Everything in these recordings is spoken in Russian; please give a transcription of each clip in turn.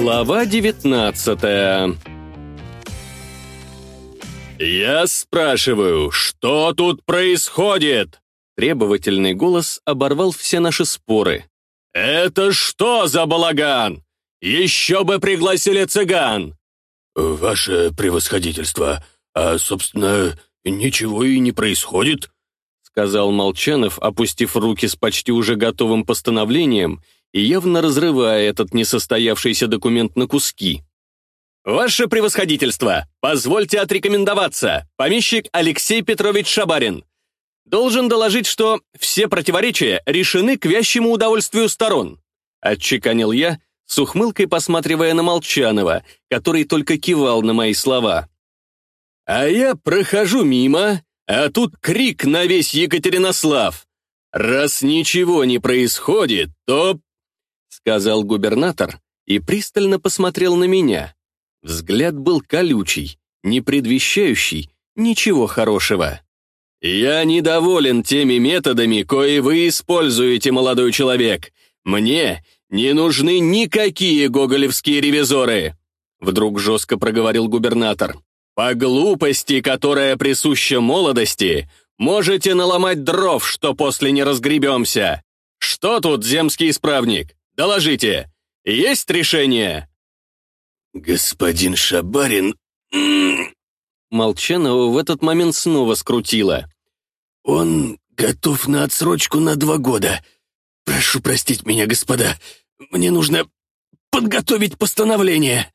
Глава девятнадцатая «Я спрашиваю, что тут происходит?» Требовательный голос оборвал все наши споры. «Это что за балаган? Еще бы пригласили цыган!» «Ваше превосходительство, а, собственно, ничего и не происходит», сказал Молчанов, опустив руки с почти уже готовым постановлением явно разрывая этот несостоявшийся документ на куски. «Ваше превосходительство, позвольте отрекомендоваться, помещик Алексей Петрович Шабарин. Должен доложить, что все противоречия решены к вящему удовольствию сторон», отчеканил я, с ухмылкой посматривая на Молчанова, который только кивал на мои слова. «А я прохожу мимо, а тут крик на весь Екатеринослав. Раз ничего не происходит, то...» сказал губернатор и пристально посмотрел на меня. Взгляд был колючий, не предвещающий ничего хорошего. «Я недоволен теми методами, кои вы используете, молодой человек. Мне не нужны никакие гоголевские ревизоры!» Вдруг жестко проговорил губернатор. «По глупости, которая присуща молодости, можете наломать дров, что после не разгребемся. Что тут, земский исправник? Доложите. Есть решение?» «Господин Шабарин...» Молчанова в этот момент снова скрутила. «Он готов на отсрочку на два года. Прошу простить меня, господа. Мне нужно подготовить постановление».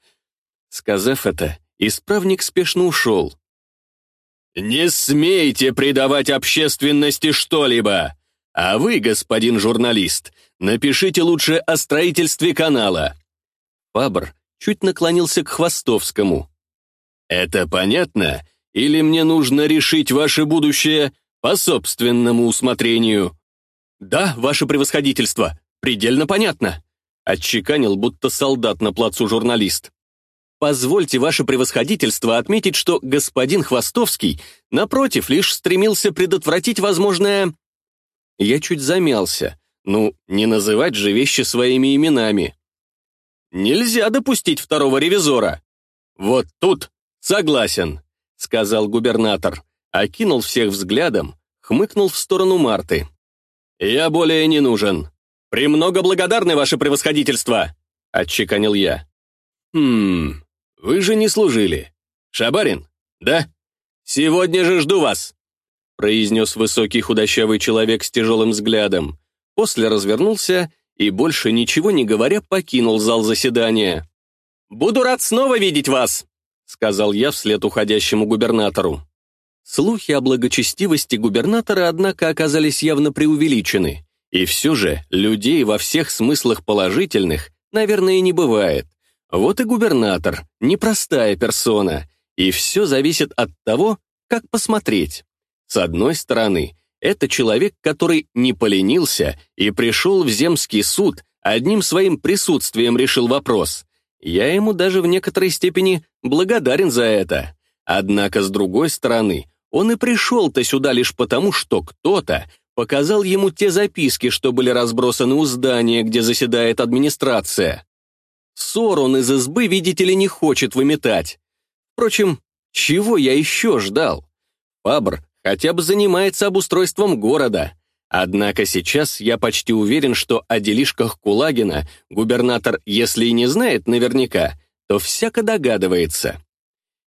Сказав это, исправник спешно ушел. «Не смейте предавать общественности что-либо! А вы, господин журналист, напишите лучше о строительстве канала». Фабр чуть наклонился к Хвостовскому. «Это понятно? Или мне нужно решить ваше будущее по собственному усмотрению?» «Да, ваше превосходительство, предельно понятно», отчеканил, будто солдат на плацу журналист. Позвольте, ваше превосходительство, отметить, что господин Хвостовский, напротив, лишь стремился предотвратить возможное... Я чуть замялся. Ну, не называть же вещи своими именами. Нельзя допустить второго ревизора. Вот тут согласен, сказал губернатор, окинул всех взглядом, хмыкнул в сторону Марты. Я более не нужен. «Премного благодарны, ваше превосходительство!» — отчеканил я. «Хм, вы же не служили. Шабарин, да? Сегодня же жду вас!» — произнес высокий худощавый человек с тяжелым взглядом. После развернулся и, больше ничего не говоря, покинул зал заседания. «Буду рад снова видеть вас», — сказал я вслед уходящему губернатору. Слухи о благочестивости губернатора, однако, оказались явно преувеличены. И все же людей во всех смыслах положительных, наверное, не бывает. Вот и губернатор, непростая персона, и все зависит от того, как посмотреть. С одной стороны, это человек, который не поленился и пришел в земский суд, одним своим присутствием решил вопрос. Я ему даже в некоторой степени благодарен за это. Однако, с другой стороны, он и пришел-то сюда лишь потому, что кто-то показал ему те записки, что были разбросаны у здания, где заседает администрация. Ссор он из избы, видите ли, не хочет выметать. Впрочем, чего я еще ждал? Фабр хотя бы занимается обустройством города. Однако сейчас я почти уверен, что о делишках Кулагина губернатор, если и не знает наверняка, то всяко догадывается.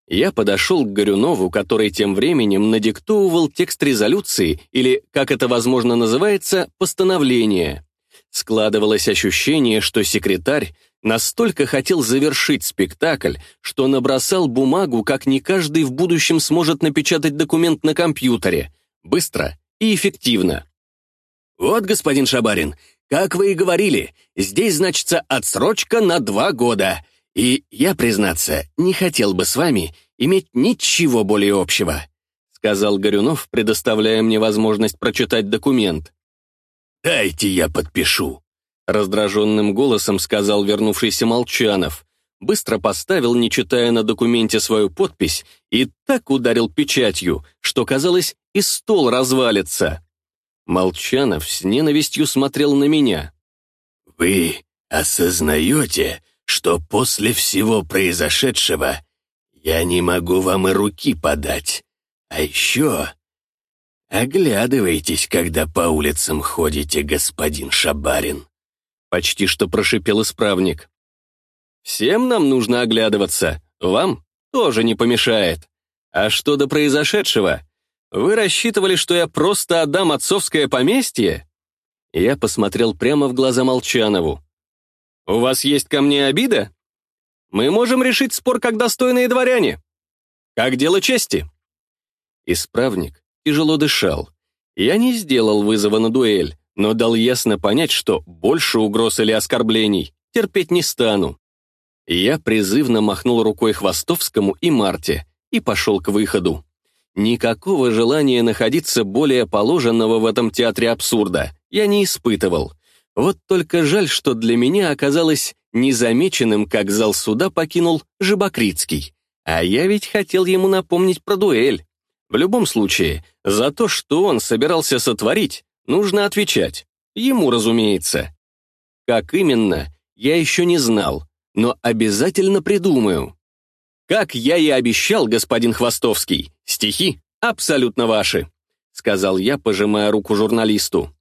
Я подошел к Горюнову, который тем временем надиктовывал текст резолюции, или, как это возможно называется, постановление. Складывалось ощущение, что секретарь настолько хотел завершить спектакль, что набросал бумагу, как не каждый в будущем сможет напечатать документ на компьютере. Быстро и эффективно. «Вот, господин Шабарин, как вы и говорили, здесь значится отсрочка на два года. И я, признаться, не хотел бы с вами иметь ничего более общего», сказал Горюнов, предоставляя мне возможность прочитать документ. «Дайте я подпишу», Раздраженным голосом сказал вернувшийся Молчанов. Быстро поставил, не читая на документе свою подпись, и так ударил печатью, что, казалось, и стол развалится. Молчанов с ненавистью смотрел на меня. «Вы осознаете, что после всего произошедшего я не могу вам и руки подать. А еще оглядывайтесь, когда по улицам ходите, господин Шабарин. Почти что прошипел исправник. Всем нам нужно оглядываться, вам тоже не помешает. А что до произошедшего? Вы рассчитывали, что я просто отдам отцовское поместье? Я посмотрел прямо в глаза Молчанову. «У вас есть ко мне обида? Мы можем решить спор как достойные дворяне. Как дело чести?» Исправник тяжело дышал. Я не сделал вызова на дуэль, но дал ясно понять, что больше угроз или оскорблений терпеть не стану. Я призывно махнул рукой Хвостовскому и Марте и пошел к выходу. Никакого желания находиться более положенного в этом театре абсурда я не испытывал. Вот только жаль, что для меня оказалось незамеченным, как зал суда покинул Жабокритский. А я ведь хотел ему напомнить про дуэль. В любом случае, за то, что он собирался сотворить, нужно отвечать. Ему, разумеется. Как именно, я еще не знал, но обязательно придумаю. Как я и обещал, господин Хвостовский, стихи абсолютно ваши, сказал я, пожимая руку журналисту.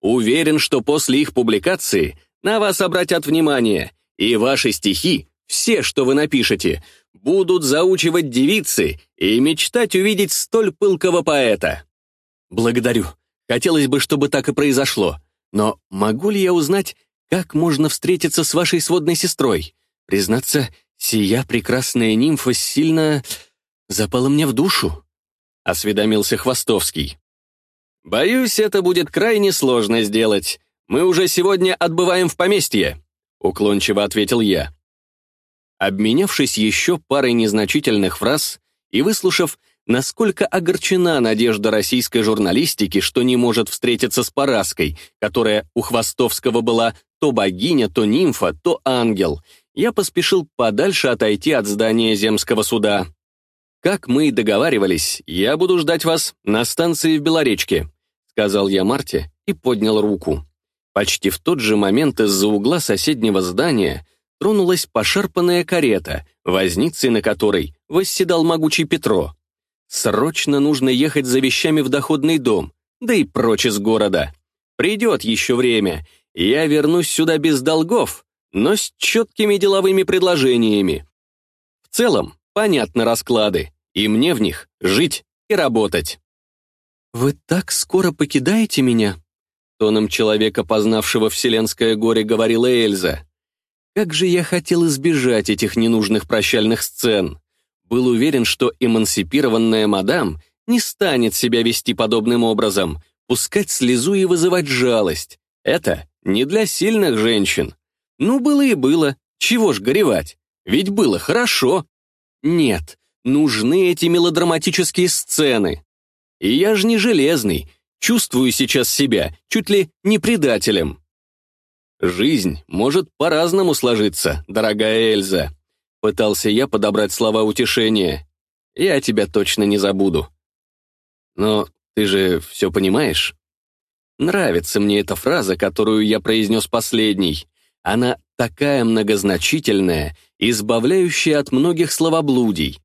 Уверен, что после их публикации на вас обратят внимание, и ваши стихи, все, что вы напишете, будут заучивать девицы и мечтать увидеть столь пылкого поэта. Благодарю. Хотелось бы, чтобы так и произошло. Но могу ли я узнать, как можно встретиться с вашей сводной сестрой? Признаться, сия прекрасная нимфа сильно запала мне в душу. Осведомился Хвостовский. «Боюсь, это будет крайне сложно сделать. Мы уже сегодня отбываем в поместье», — уклончиво ответил я. Обменявшись еще парой незначительных фраз и выслушав, насколько огорчена надежда российской журналистики, что не может встретиться с Параской, которая у Хвостовского была то богиня, то нимфа, то ангел, я поспешил подальше отойти от здания земского суда. «Как мы и договаривались, я буду ждать вас на станции в Белоречке», сказал я Марте и поднял руку. Почти в тот же момент из-за угла соседнего здания тронулась пошарпанная карета, возницей на которой восседал могучий Петро. Срочно нужно ехать за вещами в доходный дом, да и прочь из города. Придет еще время, я вернусь сюда без долгов, но с четкими деловыми предложениями. В целом, понятны расклады, и мне в них жить и работать. «Вы так скоро покидаете меня?» Тоном человека, познавшего вселенское горе, говорила Эльза. «Как же я хотел избежать этих ненужных прощальных сцен. Был уверен, что эмансипированная мадам не станет себя вести подобным образом, пускать слезу и вызывать жалость. Это не для сильных женщин. Ну, было и было, чего ж горевать, ведь было хорошо. Нет, нужны эти мелодраматические сцены. И я же не железный, чувствую сейчас себя чуть ли не предателем. Жизнь может по-разному сложиться, дорогая Эльза. Пытался я подобрать слова утешения. Я тебя точно не забуду. Но ты же все понимаешь? Нравится мне эта фраза, которую я произнес последней. Она такая многозначительная, избавляющая от многих словоблудий.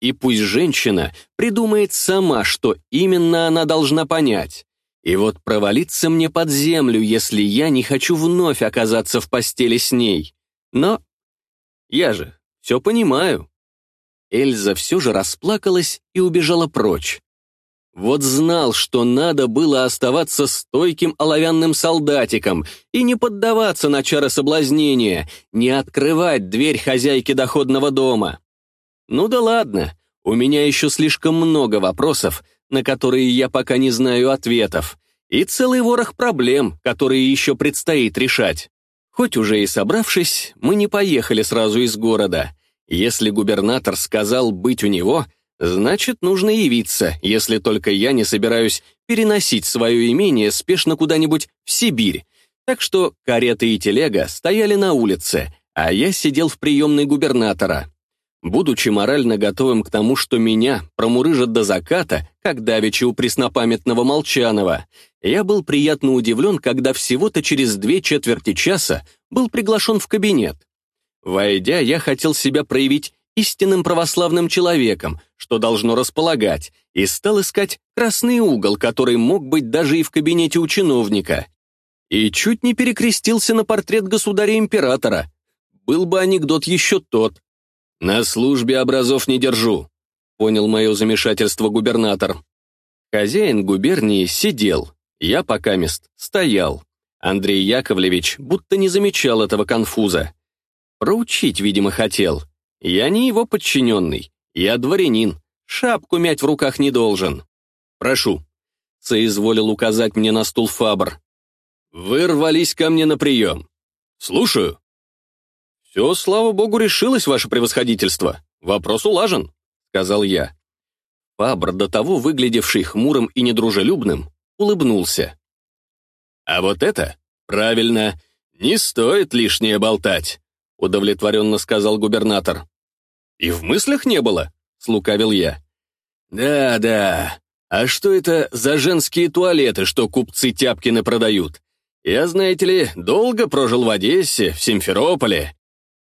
И пусть женщина придумает сама, что именно она должна понять. И вот провалиться мне под землю, если я не хочу вновь оказаться в постели с ней. Но я же все понимаю. Эльза все же расплакалась и убежала прочь. Вот знал, что надо было оставаться стойким оловянным солдатиком и не поддаваться на чары соблазнения, не открывать дверь хозяйки доходного дома. Ну да ладно, у меня еще слишком много вопросов, на которые я пока не знаю ответов, и целый ворох проблем, которые еще предстоит решать. Хоть уже и собравшись, мы не поехали сразу из города. Если губернатор сказал быть у него — Значит, нужно явиться, если только я не собираюсь переносить свое имение спешно куда-нибудь в Сибирь. Так что карета и телега стояли на улице, а я сидел в приемной губернатора. Будучи морально готовым к тому, что меня промурыжат до заката, как давеча у преснопамятного Молчанова, я был приятно удивлен, когда всего-то через две четверти часа был приглашен в кабинет. Войдя, я хотел себя проявить истинным православным человеком, что должно располагать, и стал искать красный угол, который мог быть даже и в кабинете у чиновника. И чуть не перекрестился на портрет государя-императора. Был бы анекдот еще тот. «На службе образов не держу», — понял мое замешательство губернатор. Хозяин губернии сидел, я пока мест стоял. Андрей Яковлевич будто не замечал этого конфуза. Проучить, видимо, хотел. Я не его подчиненный, я дворянин, шапку мять в руках не должен. Прошу, соизволил указать мне на стул Фабр. Вы рвались ко мне на прием. Слушаю. Все, слава богу, решилось, ваше превосходительство. Вопрос улажен, сказал я. Фабр, до того выглядевший хмурым и недружелюбным, улыбнулся. А вот это правильно, не стоит лишнее болтать удовлетворенно сказал губернатор. «И в мыслях не было», — слукавил я. «Да, да. А что это за женские туалеты, что купцы Тяпкины продают? Я, знаете ли, долго прожил в Одессе, в Симферополе.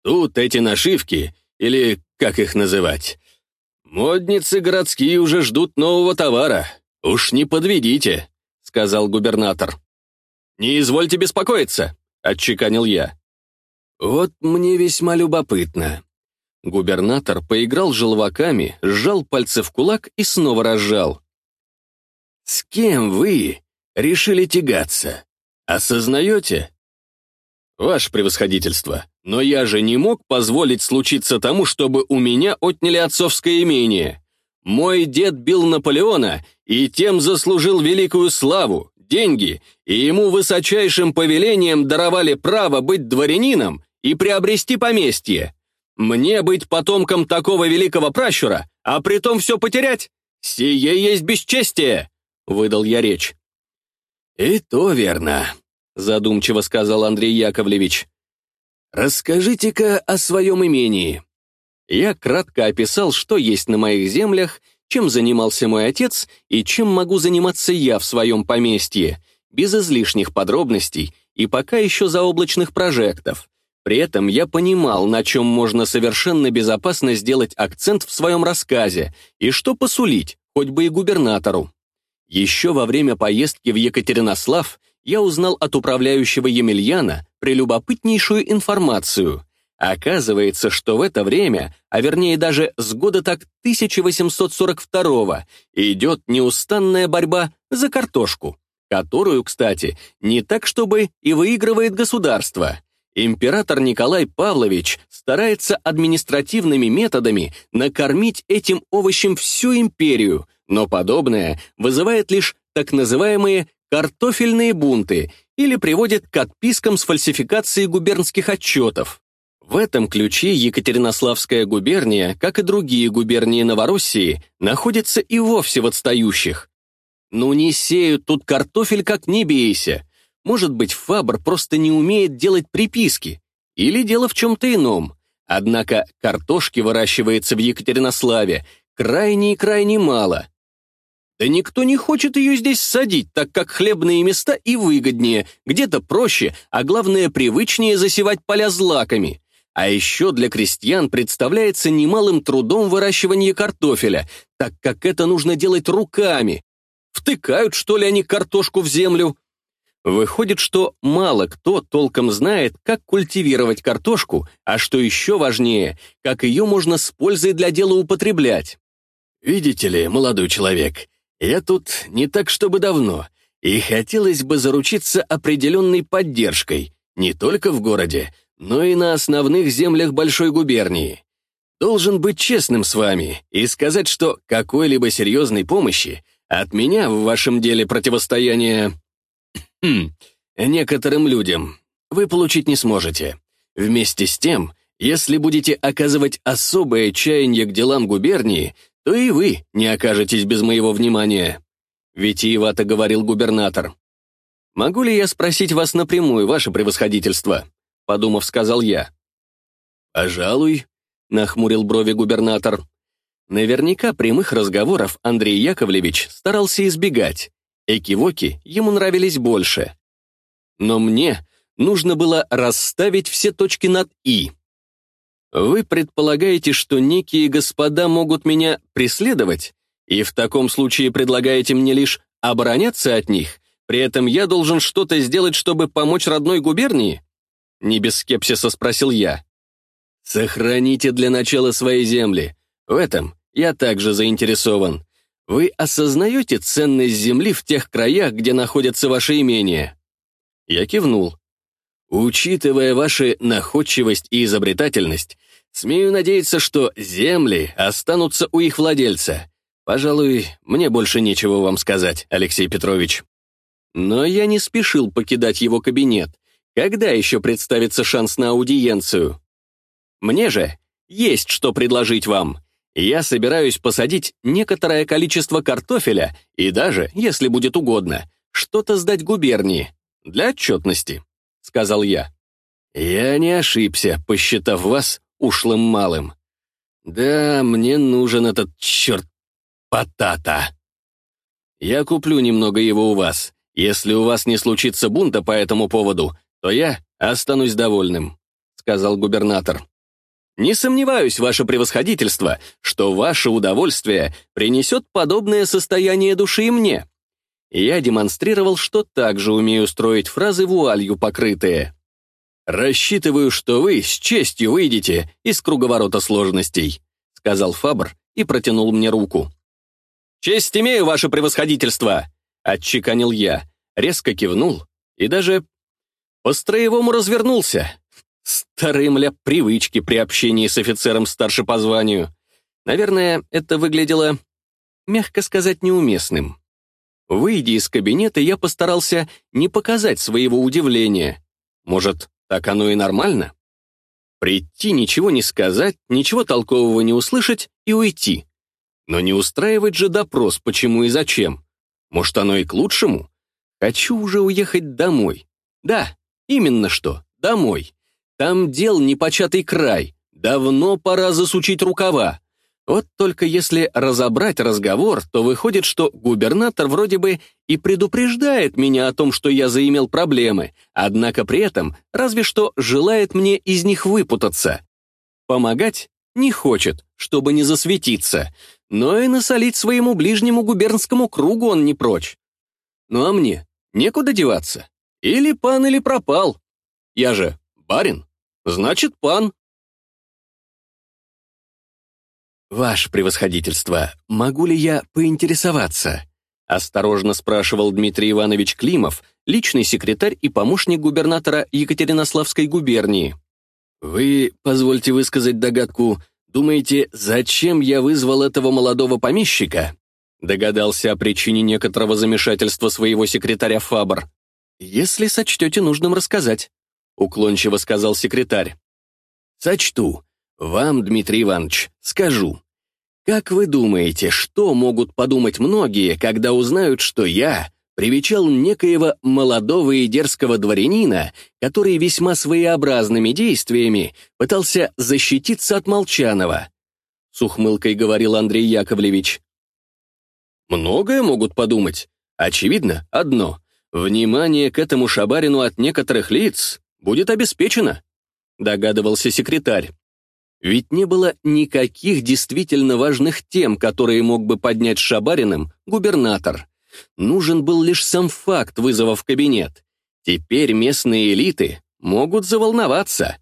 Тут эти нашивки, или как их называть? Модницы городские уже ждут нового товара. Уж не подведите», — сказал губернатор. «Не извольте беспокоиться», — отчеканил я. «Вот мне весьма любопытно». Губернатор поиграл желваками, сжал пальцы в кулак и снова разжал. «С кем вы решили тягаться? Осознаете?» «Ваше превосходительство, но я же не мог позволить случиться тому, чтобы у меня отняли отцовское имение. Мой дед бил Наполеона и тем заслужил великую славу, деньги, и ему высочайшим повелением даровали право быть дворянином и приобрести поместье. Мне быть потомком такого великого пращура, а притом все потерять? Сие есть бесчестие!» — выдал я речь. «И то верно», — задумчиво сказал Андрей Яковлевич. «Расскажите-ка о своем имении». Я кратко описал, что есть на моих землях, чем занимался мой отец и чем могу заниматься я в своем поместье, без излишних подробностей и пока еще заоблачных прожектов. При этом я понимал, на чем можно совершенно безопасно сделать акцент в своем рассказе и что посулить, хоть бы и губернатору. Еще во время поездки в Екатеринослав я узнал от управляющего Емельяна прелюбопытнейшую информацию. Оказывается, что в это время, а вернее даже с года так 1842 идет неустанная борьба за картошку, которую, кстати, не так чтобы и выигрывает государство. Император Николай Павлович старается административными методами накормить этим овощем всю империю, но подобное вызывает лишь так называемые картофельные бунты или приводит к отпискам с фальсификацией губернских отчетов. В этом ключе Екатеринославская губерния, как и другие губернии Новороссии, находится и вовсе в отстающих. Ну не сеют тут картофель как не бейся. Может быть, Фабр просто не умеет делать приписки. Или дело в чем-то ином. Однако картошки выращивается в Екатеринославе крайне и крайне мало. Да никто не хочет ее здесь садить, так как хлебные места и выгоднее, где-то проще, а главное привычнее засевать поля злаками. А еще для крестьян представляется немалым трудом выращивание картофеля, так как это нужно делать руками. Втыкают, что ли, они картошку в землю? Выходит, что мало кто толком знает, как культивировать картошку, а что еще важнее, как ее можно с пользой для дела употреблять. Видите ли, молодой человек, я тут не так чтобы давно, и хотелось бы заручиться определенной поддержкой, не только в городе, но и на основных землях большой губернии. Должен быть честным с вами и сказать, что какой-либо серьезной помощи от меня в вашем деле противостояния Хм, некоторым людям вы получить не сможете. Вместе с тем, если будете оказывать особое чаяние к делам губернии, то и вы не окажетесь без моего внимания. Витиевато говорил губернатор. «Могу ли я спросить вас напрямую, ваше превосходительство?» Подумав, сказал я. «Пожалуй», — нахмурил брови губернатор. Наверняка прямых разговоров Андрей Яковлевич старался избегать, Экивоки ему нравились больше. Но мне нужно было расставить все точки над «и». Вы предполагаете, что некие господа могут меня преследовать, и в таком случае предлагаете мне лишь обороняться от них, при этом я должен что-то сделать, чтобы помочь родной губернии? Не без скепсиса спросил я. Сохраните для начала свои земли. В этом я также заинтересован. Вы осознаете ценность земли в тех краях, где находятся ваши имения? Я кивнул. Учитывая ваши находчивость и изобретательность, смею надеяться, что земли останутся у их владельца. Пожалуй, мне больше нечего вам сказать, Алексей Петрович. Но я не спешил покидать его кабинет. Когда еще представится шанс на аудиенцию? Мне же есть что предложить вам. Я собираюсь посадить некоторое количество картофеля и даже, если будет угодно, что-то сдать губернии для отчетности сказал я. «Я не ошибся, посчитав вас ушлым малым. Да, мне нужен этот черт потата. Я куплю немного его у вас. Если у вас не случится бунта по этому поводу, то я останусь довольным», — сказал губернатор. «Не сомневаюсь, ваше превосходительство, что ваше удовольствие принесет подобное состояние души и мне я демонстрировал, что также умею строить фразы вуалью покрытые. «Рассчитываю, что вы с честью выйдете из круговорота сложностей», сказал Фабр и протянул мне руку. «Честь имею, ваше превосходительство!» отчеканил я, резко кивнул и даже по-строевому развернулся. Старые мля привычки при общении с офицером старше по званию. Наверное, это выглядело, мягко сказать, неуместным. Выйдя из кабинета, я постарался не показать своего удивления. Может, так оно и нормально? Прийти, ничего не сказать, ничего толкового не услышать и уйти. Но не устраивать же допрос, почему и зачем. Может, оно и к лучшему? Хочу уже уехать домой. Да, именно что, домой. Там дел непочатый край. Давно пора засучить рукава. Вот только если разобрать разговор, то выходит, что губернатор вроде бы и предупреждает меня о том, что я заимел проблемы, однако при этом разве что желает мне из них выпутаться. Помогать не хочет, чтобы не засветиться, но и насолить своему ближнему губернскому кругу он не прочь. Ну а мне некуда деваться. Или пан, или пропал. Я же барин, значит пан. «Ваше превосходительство, могу ли я поинтересоваться?» Осторожно спрашивал Дмитрий Иванович Климов, личный секретарь и помощник губернатора Екатеринославской губернии. «Вы, позвольте высказать догадку, думаете, зачем я вызвал этого молодого помещика?» Догадался о причине некоторого замешательства своего секретаря Фабр. «Если сочтете нужным рассказать», — уклончиво сказал секретарь. «Сочту. Вам, Дмитрий Иванович, скажу. Как вы думаете, что могут подумать многие, когда узнают, что я привечал некоего молодого и дерзкого дворянина, который весьма своеобразными действиями пытался защититься от Молчанова? С ухмылкой говорил Андрей Яковлевич. Многое могут подумать. Очевидно, одно. Внимание к этому шабарину от некоторых лиц будет обеспечено, догадывался секретарь. Ведь не было никаких действительно важных тем, которые мог бы поднять Шабариным губернатор. Нужен был лишь сам факт вызова в кабинет. Теперь местные элиты могут заволноваться.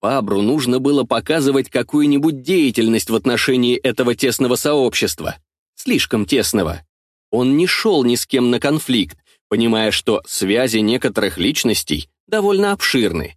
Фабру нужно было показывать какую-нибудь деятельность в отношении этого тесного сообщества. Слишком тесного. Он не шел ни с кем на конфликт, понимая, что связи некоторых личностей довольно обширны.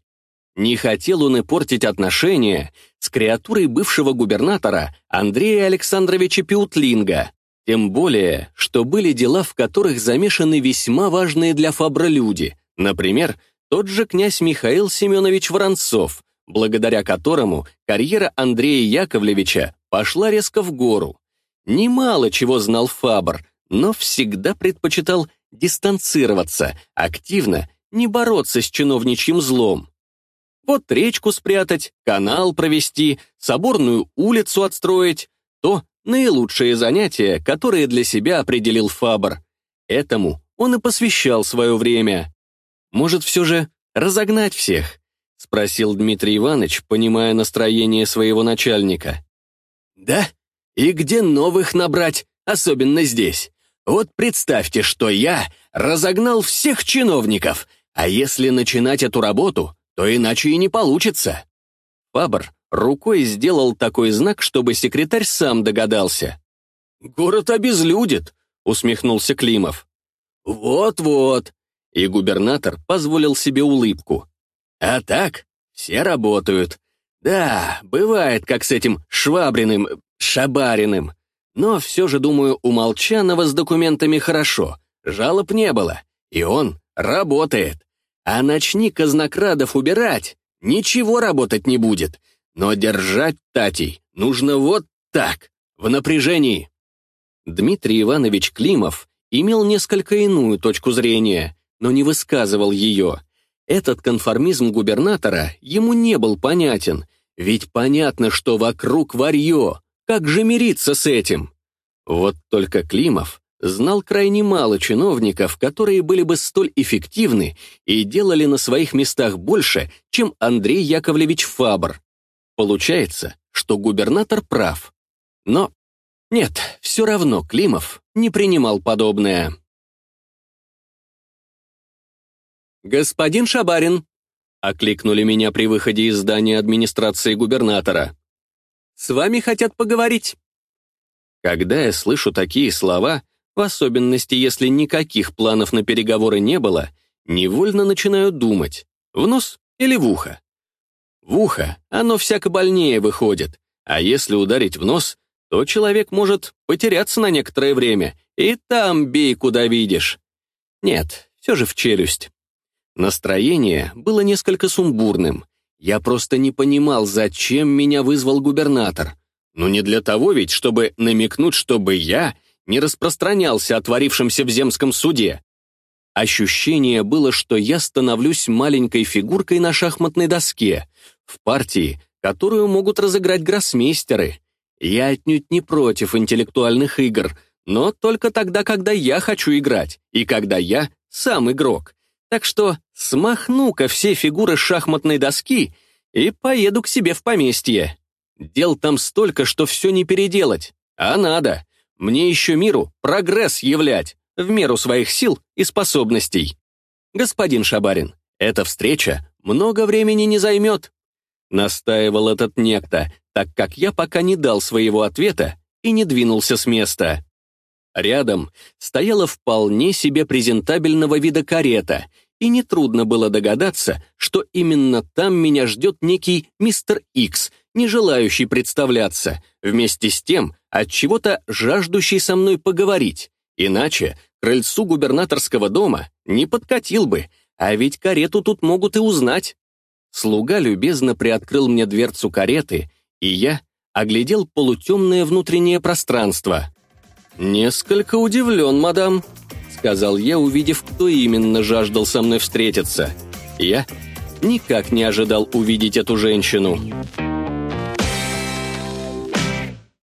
Не хотел он и портить отношения с креатурой бывшего губернатора Андрея Александровича Пиутлинга, тем более, что были дела, в которых замешаны весьма важные для Фабра люди, например, тот же князь Михаил Семенович Воронцов, благодаря которому карьера Андрея Яковлевича пошла резко в гору. Немало чего знал Фабр, но всегда предпочитал дистанцироваться, активно не бороться с чиновничьим злом. Вот речку спрятать, канал провести, соборную улицу отстроить — то наилучшие занятия, которые для себя определил Фабр. Этому он и посвящал свое время. Может, все же разогнать всех? спросил Дмитрий Иванович, понимая настроение своего начальника. «Да? И где новых набрать, особенно здесь? Вот представьте, что я разогнал всех чиновников, а если начинать эту работу, то иначе и не получится». Фабр рукой сделал такой знак, чтобы секретарь сам догадался. «Город обезлюдит», — усмехнулся Климов. «Вот-вот», — и губернатор позволил себе улыбку. «А так, все работают. Да, бывает, как с этим Швабриным, Шабариным. Но все же, думаю, у Молчанова с документами хорошо, жалоб не было, и он работает. А начни казнокрадов убирать, ничего работать не будет. Но держать Татей нужно вот так, в напряжении. Дмитрий Иванович Климов имел несколько иную точку зрения, но не высказывал ее. Этот конформизм губернатора ему не был понятен, ведь понятно, что вокруг варье. Как же мириться с этим? Вот только Климов знал крайне мало чиновников, которые были бы столь эффективны и делали на своих местах больше, чем Андрей Яковлевич Фабр. Получается, что губернатор прав. Но нет, все равно Климов не принимал подобное. «Господин Шабарин!» — окликнули меня при выходе из здания администрации губернатора. «С вами хотят поговорить». Когда я слышу такие слова, в особенности, если никаких планов на переговоры не было, невольно начинаю думать, в нос или в ухо. В ухо оно всяко больнее выходит, а если ударить в нос, то человек может потеряться на некоторое время, и там бей, куда видишь. Нет, все же в челюсть. Настроение было несколько сумбурным. Я просто не понимал, зачем меня вызвал губернатор. Ну не для того ведь, чтобы намекнуть, чтобы я не распространялся о творившемся в земском суде. Ощущение было, что я становлюсь маленькой фигуркой на шахматной доске, в партии, которую могут разыграть гроссмейстеры. Я отнюдь не против интеллектуальных игр, но только тогда, когда я хочу играть, и когда я сам игрок. Так что смахну-ка все фигуры шахматной доски и поеду к себе в поместье. Дел там столько, что все не переделать. А надо. Мне еще миру прогресс являть, в меру своих сил и способностей. Господин Шабарин, эта встреча много времени не займет. Настаивал этот некто, так как я пока не дал своего ответа и не двинулся с места. Рядом стояла вполне себе презентабельного вида карета, и нетрудно было догадаться, что именно там меня ждет некий мистер Икс, не желающий представляться, вместе с тем, от чего-то жаждущий со мной поговорить. Иначе крыльцу губернаторского дома не подкатил бы, а ведь карету тут могут и узнать. Слуга любезно приоткрыл мне дверцу кареты, и я оглядел полутемное внутреннее пространство. «Несколько удивлен, мадам», — сказал я, увидев, кто именно жаждал со мной встретиться. Я никак не ожидал увидеть эту женщину. «Я